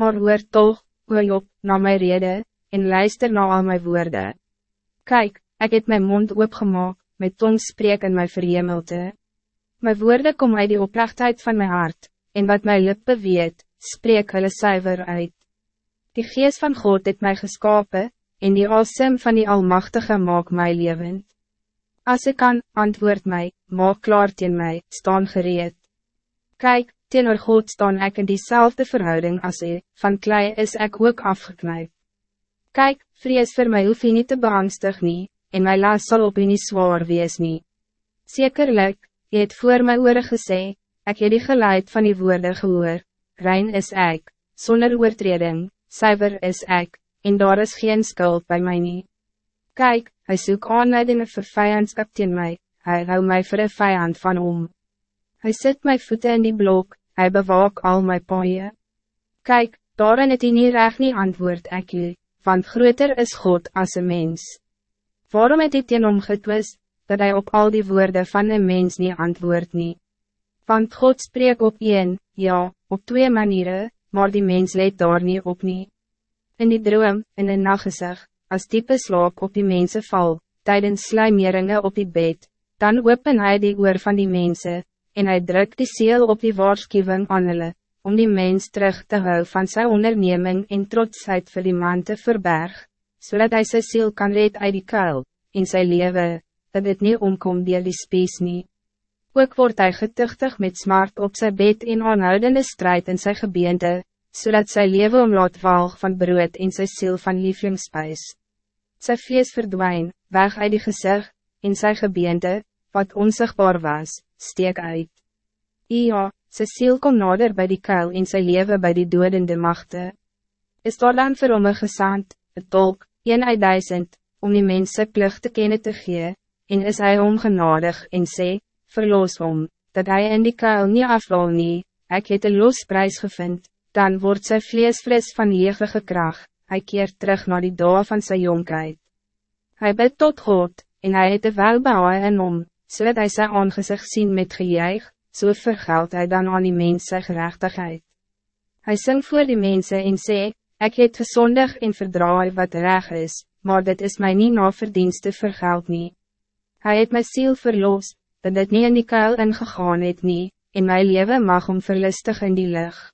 Maar hoor toch, o Job, na my rede, en luister na al my woorden. Kijk, ik heb mijn mond opgemaakt, mijn tong spreek in my verhemelte. My woorden kom uit die oprechtheid van mijn hart, en wat my lippe weet, spreek hulle suiver uit. Die geest van God het mij geskapen, en die asem van die Almachtige maak mij levend. Als ik kan, antwoord mij, maak klaar teen mij, staan gereed. Kijk, teenoor God staan ik in diezelfde verhouding als ik, van klei is ik ook afgeknijpt. Kijk, vrees voor mij hoef je niet te beangstig nie, en my las sal op je nie zwaar wees nie. Zekerlijk, je het voor my oore gesê, ek het die geluid van die woorden gehoor, rein is ik, zonder oortreding, zuiver is ik, en daar is geen skuld bij mij niet. Kijk, hij zoekt aanleidingen voor vijandskap teen mij, hij hou mij voor een vijand van om. Hij zet mijn voeten in die blok, hij bewaak al mijn paaien. Kijk, daarin het hij niet recht niet antwoord ek u, want groter is God als een mens. Waarom het hij teen hom getwist, dat hij op al die woorden van een mens niet antwoord niet? Want God spreekt op een, ja, op twee manieren, maar die mens leidt daar niet op niet. In die droom, in een nachtgezig, als diepe slaap op die mensen val, tijdens slijmeringen op die bed, dan open hij die oor van die mensen, en hij drukt die ziel op die waarschuwing aan hulle, om die mens terug te hou van zijn onderneming en trotsheid vir die man te verberg, zodat hij zijn ziel kan red uit die kuil, in zijn leven, dat het niet omkomt die die spies nie. Ook wordt hij getuchtig met smart op zijn bed in aanhoudende strijd in zijn gebeente, zodat sy leven omlaat walg van brood en sy ziel van lieflingspuis. Sy vlees verdwijn, weg uit die gezicht, en sy gebeente, wat onzichtbaar was, steek uit. Ja, sy ziel kom nader bij die kuil en sy leven bij die dodende machte. Is daar dan vir hom een gesand, een tolk, een uit duisend, om die mense plicht te kennen te gee, en is hy ongenadig en sê, verloos hom, dat hij in die kuil niet afval nie, ek het een losprijs gevind, dan wordt zijn vlees fris van eeuwige kracht, hij keert terug naar die doel van zijn jonkheid. Hij bidt tot God, en hij het de welbouwen en om, zodat hij zijn aangezicht zien met gejuich, zo so vergeld hij dan aan die mens zijn gerechtigheid. Hij zingt voor die mensen en sê, ik het gezondig en verdraai wat reg is, maar dit is mij niet na verdienste vergeld nie. Hij het mijn ziel verlost, dat dit niet in die kuil ingegaan het nie, en mijn leven mag om verlustig in die lucht.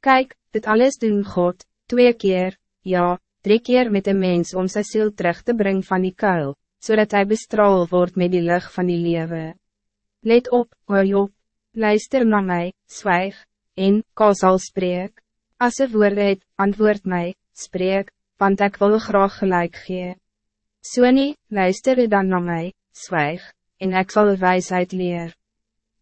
Kijk, dit alles doen God, twee keer, ja, drie keer met een mens om zijn ziel terug te brengen van die kuil, zodat hij bestraal wordt met die lucht van die lewe. Let op, o Job, luister naar mij, zwijg, en, zal spreek. Als ze woord het, antwoord mij, spreek, want ik wil graag gelijk gee. So nie, luister dan naar mij, zwijg, en ik zal wijsheid leer.